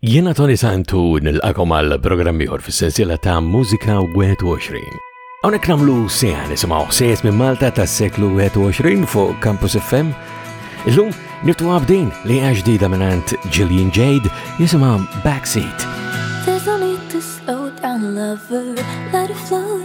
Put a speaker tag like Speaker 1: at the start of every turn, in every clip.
Speaker 1: Jiena Tony Santu nilqakom għal programm ieħor fis-sensiela ta' Mużika 21. Hawnhekk nagħmlu seha nisimgħu ħsejjes minn Malta tas-seklu 21 fuq Campus FM. Illum niftu għabdin li hija ġdida minn Gillian Jade jisimha Backseat.
Speaker 2: There's no need to slow down lover, let it flow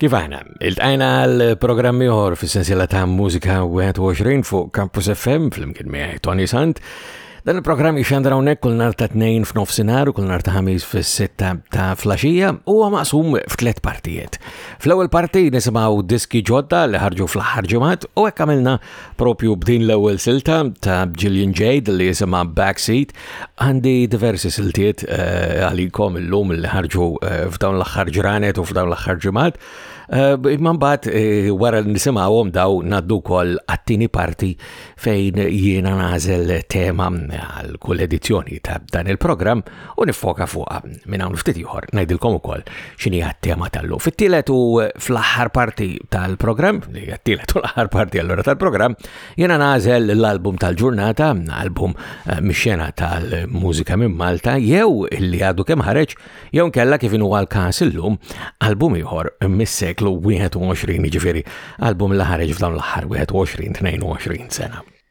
Speaker 1: Kif aħna, il-tajna għal programmi uħor fis sensila ta' mużika 21 fuq Campus FM fl-imkien miħaj Tony Sant. Dan il-programm jixandra unnek kull nar ta' 2 f'nofsinar u kull nar ta' 5 fis-6 ta' flasġija u maqsum f'tlet partijiet. Fl-ewwel parti nisimaw diski ġodda li ħarġu fl-ħarġumat u hekk għamilna Propju b'din l-ewwel silta ta' Gillian Jade li jisimha Backseat, għandi diversi siltiet eh, għalikom illum li ħarġu eh, f'dawn l-aħħar ġranet u f'dawn l-aħħar ġimgħat. Eh, imma mbagħad wara li nisimgħuhom daw ngħaddu wkoll għat-tieni parti fejn jiena nażel tema għal kull edizzjoni ta' dan il-programm u nifoka fuqha minn hawn ftit ieħor ngħidilkom ukoll x'inhi tema tal-lum. Fit-tielet u fl-aħħar parti tal-programm, li hija t-tielet u l-aħħar parti allura tal-programm, jiena nagħżel l-album tal-ġurnata, album eh, mixxena tal-mużika minn Malta, jew li għadu kemm ħareġ, jew nkella kif inhu għal-każ illum, album ieħor mis-seklu 21, ġifieri album li ħareġ f'dawn l-aħħar 21-22 sena.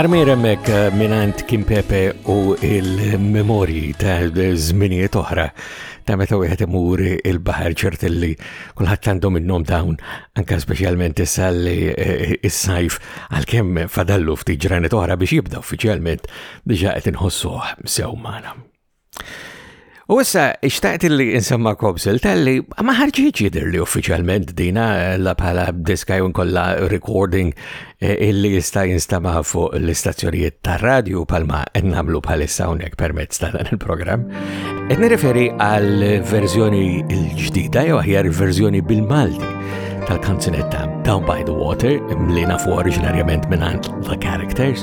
Speaker 1: Armir
Speaker 3: emmek eh, minant Kim Pepe u il-memorji ta' zminiet oħra ta' meta wieħed imur il-baħar ċertilli kulħadd għandu minnhom dawn anka speċjalment issa li eh, is-sajf għalkemm fadallu ftit ġranet oħra biex jibda uffiċjalment diġà qed inħossuh sew magħna. U issa, ixtaqt li insemma kobsil tal-li ma ħarġiċ jidir li uffiċjalment dina eh, la bħala diska jun kolla recording eh, illi jista jinstama fuq l-istazzjonijiet ta' radio palma ennamlu bħalissa unek permezz ta' dan il-program. Et nireferi għal-verżjoni il-ġdida jew aħjar il-verżjoni bil-Malti tal-kanzunetta Down by the Water, li nafu oriġinarjament minn The Characters,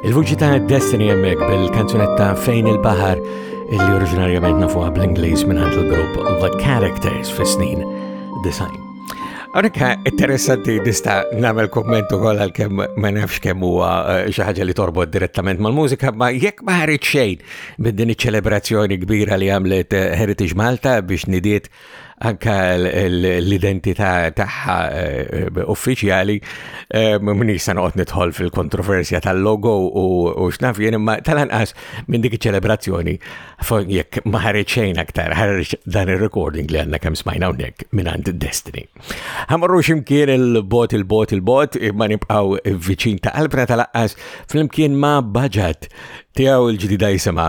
Speaker 1: Il-vuċi ta' Destiny hemmhekk bil-kanzunetta Fejn il-Baħar illi oriġinarjament nafuha bl-Ingliż minn ħadd il-grupp The Characters fis-snin design. Għonek interessanti nista namel kommentu għol għal kem ma nafx kem huwa eh, xaħġa li torbot direttament mal-mużika, ma jekk ma ħarit xejn minn din iċ-ċelebrazzjoni kbira li għamlet eh, Heritage Malta biex nidiet anka l-identità tagħha eh, uffiċjali eh, minix se noqgħod nidħol fil-kontroversja tal-logo u x'naf jien imma tal-anqas minn dik iċ-ċelebrazzjoni jekk ma ħareġ xejn aktar ħareġ dan ir-recording li għandna kemm smajna hawnhekk minn għand Destiny. Ħamorru x'imkien il-bot il-bot il-bot imma nibqgħu viċin ta' qalbna tal-aqqas flimkien ma' baġat tiegħu l-ġdida jisimha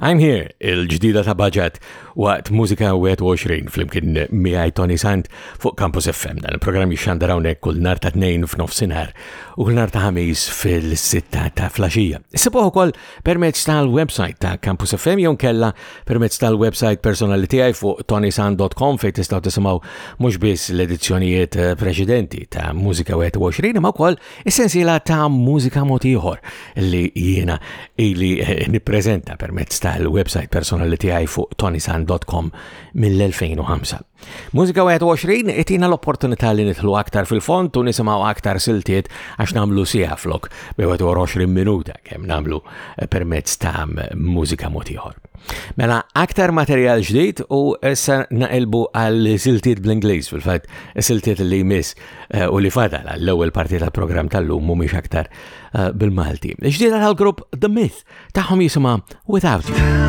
Speaker 1: I'm Here, il-ġdida ta' Baġat waqt Mużika 21 flimkien miegħi Tony Sant fuq Campus FM. Dan il-programm jixxandar hawnhekk kull nar ta' tnejn f'nofsinhar u kull nar ta' ħamis fil-sitta ta' flaxija. Sibuh ukoll permezz tal-website ta' Campus FM jew kella permezz tal-website personali tiegħi fuq tonysant.com fejn tistgħu tisimgħu mhux biss l-edizzjonijiet preċedenti ta' Mużika 21 imma wkoll Is-sensiela ta' mużika mod ieħor li jiena ili eh, nippreżenta permezz tal-website personali tiegħi fuq tonisan.com mill-2005. Mużika 21 itina l-opportunità li nidħlu aktar fil-font u nisimgħu aktar siltiet għax nagħmlu sieħa flok bi 20 minuta kemm nagħmlu eh, permezz ta' mużika mod ieħor. Mela, aktar materjal ġdid u issa naqilbu għal siltiet bl-Ingliż fil-fatt, siltiet li jmiss Eh, u li fadal għall-ewwel parti tal-programm tal-lum mhumiex aktar eh, bil-Malti. Ġdida tal-grupp The Myth tagħhom jisimha Without You.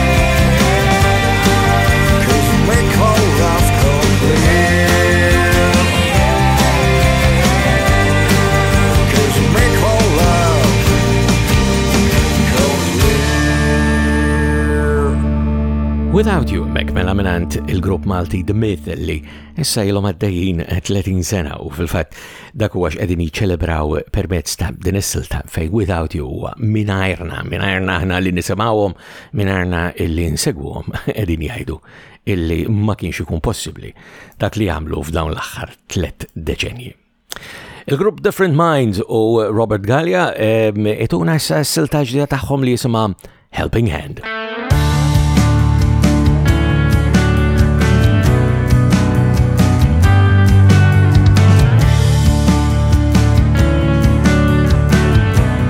Speaker 4: Without You mek mela minant il-grupp Malti The Myth li issa jilom għaddejjin 30 sena u fil-fat dak huwa x'qegħdin jiċċelebraw permezz ta' din is-silta fej Without You huwa minajrna, minajrna aħna li nisimgħuhom Minarna illi nsegwhom qegħdin jgħidu illi ma kienx ikun possibbli dak li jagħmlu f'dawn l-aħħar tliet deċenji. Il-grupp Different Minds u Robert Gallia ituna issa s-silta ġdida tagħhom li jisimha Helping Hand.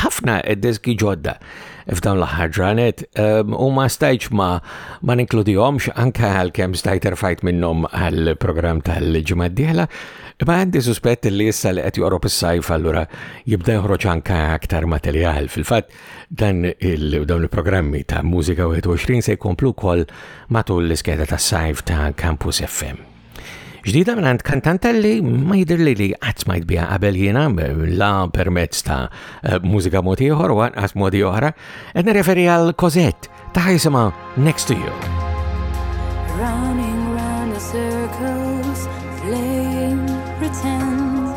Speaker 4: ħafna diski ġodda f'dawn l-aħħar ġranet ehm, u ma stajċ ma ma ninkludihomx anke għalkemm stajt erfajt minnhom għall-programm tal-ġimgħa d-dieħla, imma għandi suspett li issa li qed joqrob is-sajf allura jibda joħroġ anke aktar materjal. Fil-fatt dan il-dawn il-programmi ta' Mużika 21 se jkomplu wkoll matul l-iskeda tas-sajf ta' Campus FM. Ġdida minn għand kantantelli ma jidirli li qatt ma jitbiha qabel jiena la permezz ta' eh, mużika mod ieħor u għanqas modi oħra, qed nirreferi għal Kozett ta' jisimha Next to You.
Speaker 2: Running round the circles, playing pretend,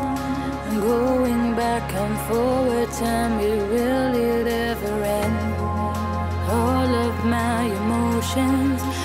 Speaker 2: I'm going back and forward, tell me will it ever end? All of my emotions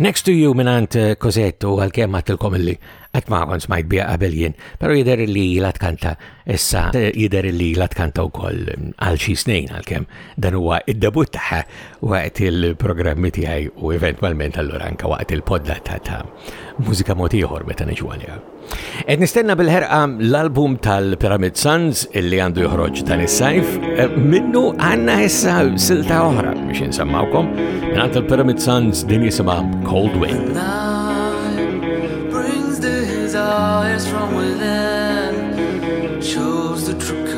Speaker 1: Next to you minant eh, Kozettu għal-kem għattilkom illi għat maħon smajt bija qabel jien, pero jider li la tkanta issa eh, jider li la tkanta u koll mm, għal xi snin għal-kem dan huwa id-debut taħħa waqt il-programmi tiegħi u eventualment allura anka waqt il-podda ta' mużika motiħor meta niġu għalija. Ed nistenna bil-ħerqa l-album tal-Pyramid Sons illi għandu joħroġ dan is-sajf. Eh, minnu għanna issa silta oħra biex nsammawkom. Għant il-Pyramid Sons din jisima Cold Wind.
Speaker 5: Brings the desires from within, shows the true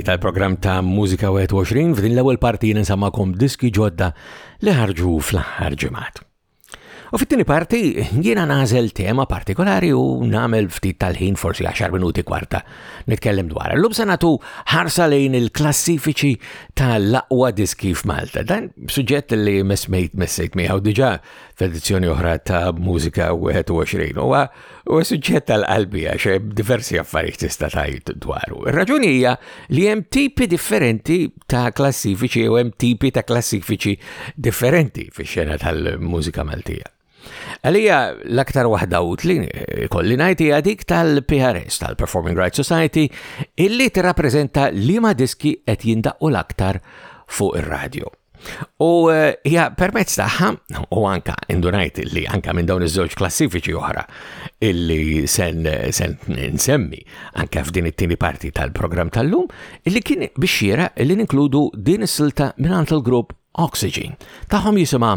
Speaker 2: tal-programm ta' Mużika 21 f'din l-ewwel parti jien insammakom diski ġodda li ħarġu fl-aħħar ġimgħat. U fit-tieni parti jiena nażel tema partikolari u nagħmel ftit tal-ħin forsi 10 minuti kwarta nitkellem dwar. Illum se nagħtu ħarsa lejn il-klassifiċi tal-aqwa diski f'Malta. Dan suġġett li mesmejt messejt miegħu diġà f'edizzjoni oħra ta' Mużika 21 huwa U suġġett tal-qalbi għax eh, diversi affarijiet tista' tajt dwaru. Ir-raġuni hija li hemm tipi differenti ta' klassifiċi u hemm tipi ta' klassifiċi differenti fix-xena tal-mużika Maltija. Għalija l-aktar waħda utli eh, kolli ngħid hija dik tal-PRS tal-Performing Rights Society illi tirrappreżenta liema diski qed jindaqqu l-aktar fuq ir-radju. U eh, ja permezz taħħa, u anka indunajt li anka minn dawn iż-żewġ klassifiċi oħra illi sen, sen nsemmi anka f'din it-tieni parti tal-programm tal-lum, illi kien biex xira illi ninkludu din is-silta minn il-grupp Oxygen. Taħħom jisimha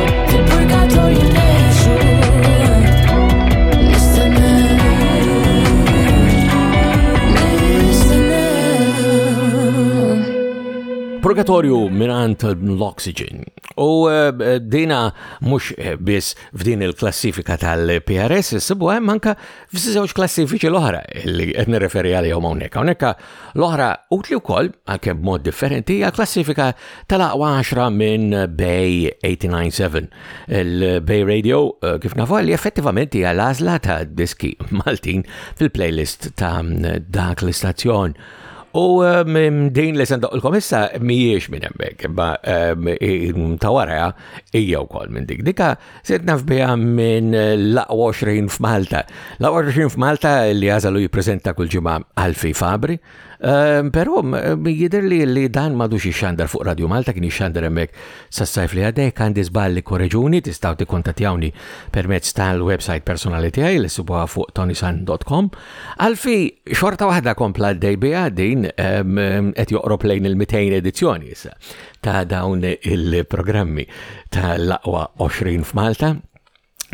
Speaker 2: Purgatorju minant l-Oxygen.
Speaker 1: U eh, eh, dina mux eh, bis f'din il-klassifika tal-PRS, s-sibu għem anka F'żewġ klassifiċi l-oħra li qed nirreferi għalihom hawnhekk. Hawnhekk l-oħra utli wkoll għalkemm b'mod differenti hija klassifika tal-aqwa 10 minn Bay 897. Il-Bay Radio eh, kif nafu li effettivament hija l-għażla ta' diski Maltin fil-playlist ta' dak l-istazzjon. U ehm, din li sendaq il komissa issa mhijiex minn hemmhekk, imma ehm, ta' wara hija wkoll minn dik. Dika Sirt naf biha minn l-aqwa 20 f'Malta. L-aqwa 20 f'Malta li għazalu jippreżenta kull ġimgħa Alfi Fabri. Ehm, però jidher li li dan m'għadux ixxandar fuq Radio Malta kien ixxandar hemmhekk sas-sajf li għaddej għandi żball li korreġuni tistgħu tikkontattjawni permezz tal-website personali tiegħi li sibuha fuq tonisan.com. Alfi xorta waħda kompla għaddej biha din ehm, qed joqrob lejn il-200 edizzjoni issa. ta' dawn il-programmi ta' l-aqwa 20 f'Malta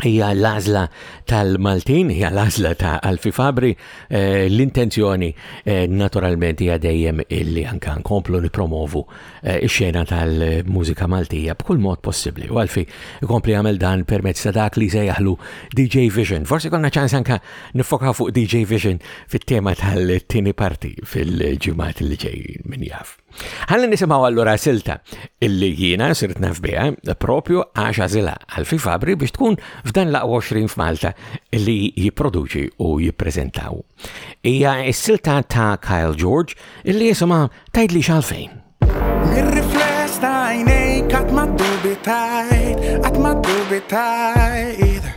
Speaker 1: hija l-għażla tal-Maltin, hija l-għażla ta' Alfi Fabri, eh, l-intenzjoni eh, naturalment hija dejjem illi anka nkomplu nipromovu eh, ix-xena tal-mużika Maltija b'kull mod possibbli. U Alfi ikompli jagħmel dan permezz ta' dak li se jaħlu DJ Vision. Forsi konna ċans anka nifokaw fuq DJ Vision fit-tema tal-tieni parti fil-ġimgħat li ġej min jaf. Ħalli nisimaw allura silta illi jiena sirt naf biha propju għax għażilha għal fi fabri biex tkun f'dan l 20 f'Malta illi jipproduċi u jippreżentaw. Hija s-silta ta' Kyle George illi jisimha tajdli xalfejn.
Speaker 6: Mir-rifless ta' għajnejk qatt ma dubitajt, qatt ma dubitajt.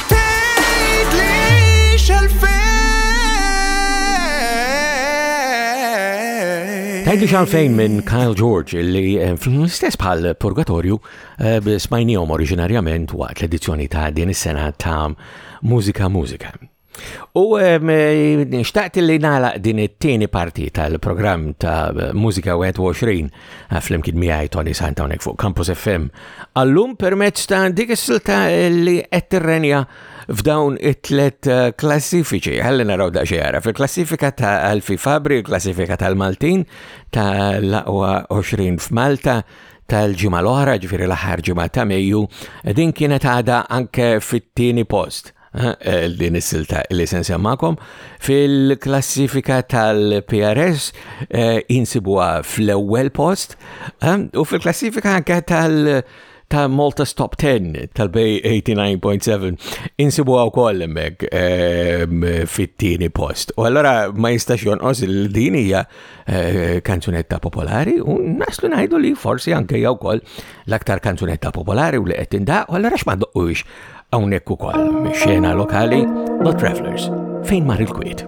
Speaker 6: Tgħidli xalfejn minn
Speaker 1: Kyle George li eh, fl-istess bħal Purgatorju eh, smajnijom oriġinarjament waqt l-edizzjoni ta' din is-sena ta' Mużika Mużika. U eh, xtaqt li nagħlaq din it-tieni parti tal-programm ta' Mużika 21 flimkien miegħi Tony Sant hawnhekk fuq Campus FM. Allum permezz ta' dik is-silta li qed tirrenja f'dawn it-tlet eh, klassifiċi. Ħalli naraw da xejara fil-klassifika ta' Alfi Fabri, il-klassifika tal-Maltin ta' laqwa 20 f'Malta tal-ġimgħa l-oħra, ġifieri l-aħħar ġimgħa ta' Mejju, din kienet għada anke fit-tieni post Eh, din is-silta li se nsemmakom. Fil-klassifika tal-PRS eh, insibuha fl-ewwel post eh, u fil-klassifika anke tal- ta' Malta's Top 10 tal-Bay 89.7 insibu għaw koll emmek fit-tieni post. U allora ma jistax jonqos il-dinija Eh, kanzunetta popolari u naslu najdu li forsi anke jew kol l-aktar kanzunetta popolari u li qed tindaq u allura x'ma doqqux hawnhekk ukoll mix-xena lokali The Travelers fejn mar il-kwiet.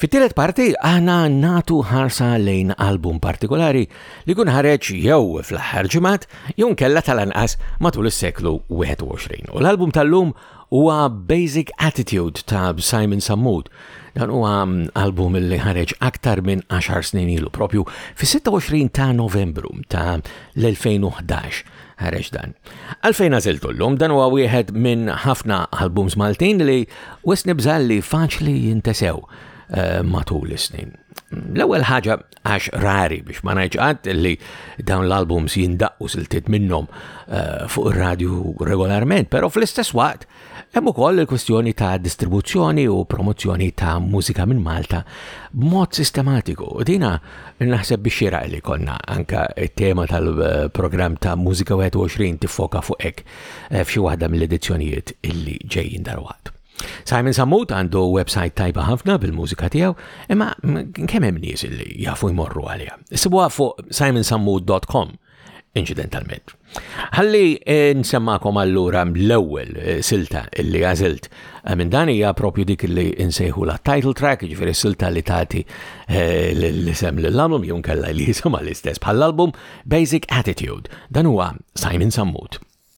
Speaker 1: Fit-tielet parti aħna natu ħarsa lejn album partikolari li kun ħareġ jew fl-aħħar ġimgħat jew kella tal-anqas matul is-seklu 21. U l-album tal-lum huwa Basic Attitude ta' Simon Sammut. Dan huwa mm, album li ħareġ aktar minn 10 snin ilu propju fis-26 ta' Novembru ta' l-2011. ħareġ dan. Għalfejn għażiltu llum dan huwa wieħed minn ħafna albums Maltin li wis nibżal li faċli jintesew eh, matul is-snin. L-ewwel ħaġa għax rari biex ma ngħidx qatt li dawn l-albums jindaqqu siltiet minnhom eh, fuq ir-radju regolarment, però fl-istess waqt Hemm ukoll il-kwistjoni ta' distribuzzjoni u promozzjoni ta' mużika minn Malta b'mod sistematiku. U dina naħseb biex xira li konna anka tema tal-programm ta' Mużika 21 tiffoka fuq hekk eh, f'xi waħda mill-edizzjonijiet illi ġejjin darwaqt. Simon Sammut għandu website tajba ħafna bil-mużika tiegħu, imma kemm hemm nies li jafu jmorru għaliha. Sibuha fuq simonsammut.com incidentalment. Ħalli eh, nsemmakom allura l-ewwel eh, silta li għażilt eh, minn dan hija propju dik li nsejħu la title track, ġifieri silta li tagħti l-isem l-album jew kellha li jisimha l-istess bħall-album Basic Attitude. Dan huwa Simon Sammut.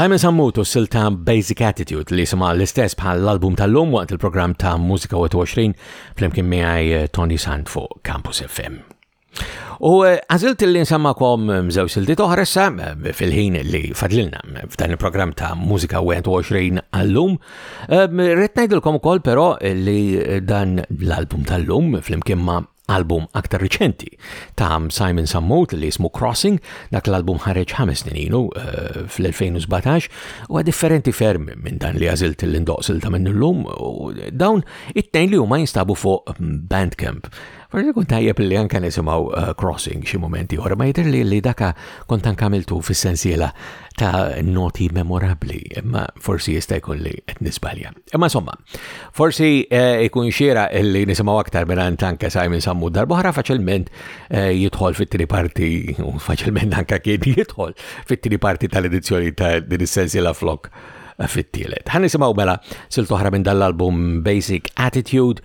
Speaker 1: Simon Sammutu s ta' Basic Attitude li sima l-istess bħal l-album tal-lum waqt il-program ta' Musika 21 fl-imkien miħaj eh, Tony Sand fuq Campus FM. U eh, għazilt li nsemmakom eh, mżew silti toħra sa eh, fil-ħin li fadlilna f'dan il-programm ta' Mużika 21 għallum. Rrit ngħidilkom ukoll però li dan l-album tal-lum flimkien ma' album aktar riċenti ta' Simon Sammut li jismu Crossing, dak l-album ħareġ ħames snin ilu eh, fl-2017 u differenti ferm minn dan li għazilt l-indoqsil ta' minn l-lum u dawn it-tejn li huma jinstabu fuq Bandcamp. Forsi kun tajjeb li anka nisimaw eh, Crossing xi momenti oħra, ma jidir li li daka kont anka miltu fis-sensiela ta' noti memorabli, imma forsi jista' jkun li qed nisbalja. Imma somma, forsi eh, jkun xiera li nisimaw aktar minn tanka Simon Sammu darbohra faċilment eh, jidħol fit-tri parti, u faċilment anka kien jidħol fit-tri parti tal-edizzjoni ta' din is-sensiela flok fit-tielet. Ħan nisimgħu mela siltoħra minn dal-album Basic Attitude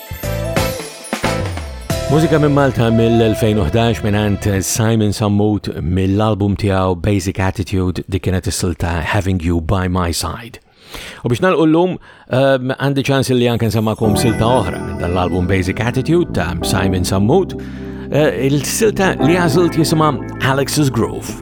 Speaker 1: Mużika minn Malta mill-2011 minnant Simon Sammut mill-album tiegħu Basic Attitude dik kienet is-silta Having You By My Side. U biex nalqu l-lum, ehm, għandi ċans li anke nsemmakom silta oħra minn dan l-album Basic Attitude ta' Simon Sammut, eh, il-silta li għażilt jisimha Alex's Groove.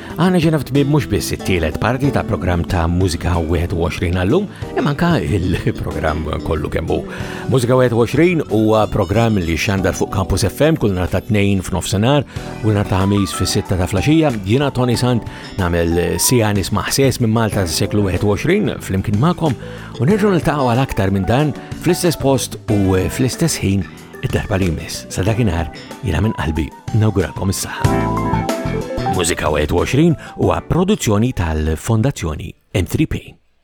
Speaker 1: Għana ġena f'tmim mux biss it-tielet parti ta' program ta' Mużika 21 għallum, imma anka il-program kollu kemmu. Mużika 21 huwa program li xandar fuq Campus FM kull nar ta' 2 f'nofsinhar u nar ta' ħamis fis-6 ta' flaxija. Jiena Tony Sant nagħmel sija nisma' ħsies minn Malta s-seklu 21 flimkien magħkom u nerġgħu niltaqgħu għal aktar minn dan fl-istess post u fl-istess ħin Id-darba li jmiss sa dakinhar jiena minn qalbi nawguralkom is-saħħa. Mużika 21 huwa produzzjoni tal-Fondazzjoni M3P.